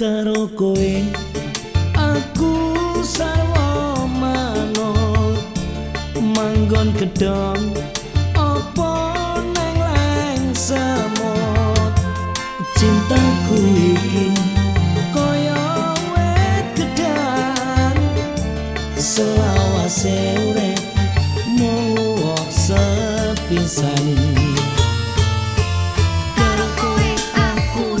karo kowe aku sarwa manut. Manggon gedhong apa nang leng semut? Cintaku iki kaya wet gedhan selawase urip mau sepisani kowe aku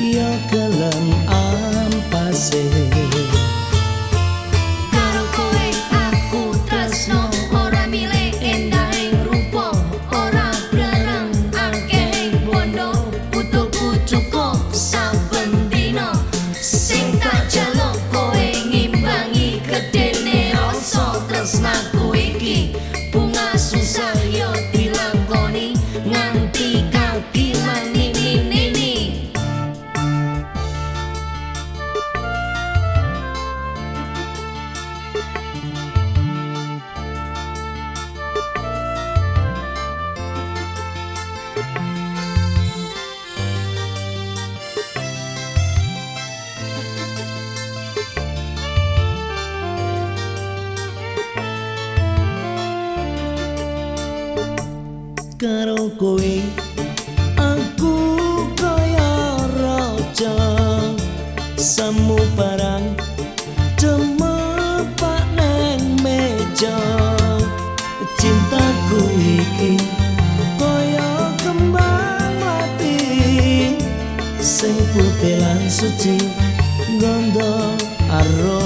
ya gelem ampase karo kowe. Aku kaya raja. Semu barang cemepak neng meja. Cintaku iki kaya kembang mati. Sing putih lan suci gondo arum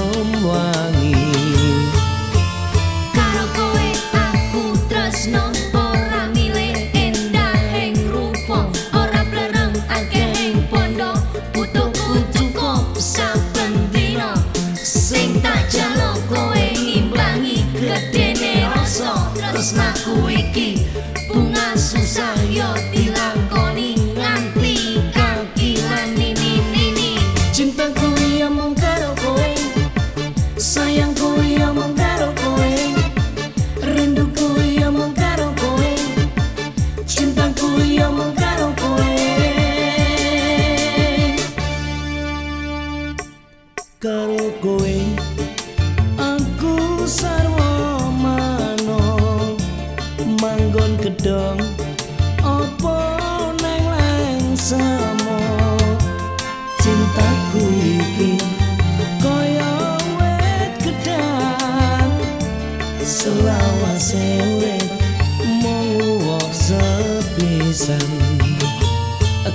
tresnaku iki. Bunga susah yo dilakoni. Nganti kaki nini nini cintaku iya mung karo kowe. Sayangku iya mung karo kowe. Rinduku iya mung karo kowe. Cintaku iya mung karo kowe. Karo kowe gedhong apa neng leng semut cintaku iki kaya wet gedhan selawase urip mau sepisan.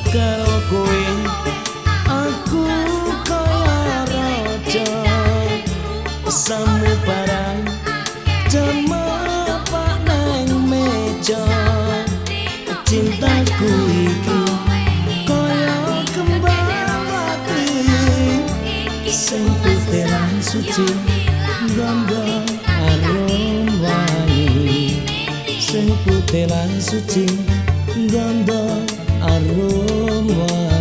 Karo kowe sing putih lan suci gondo arum wangi. Sing putih lan suci gondo arum wangi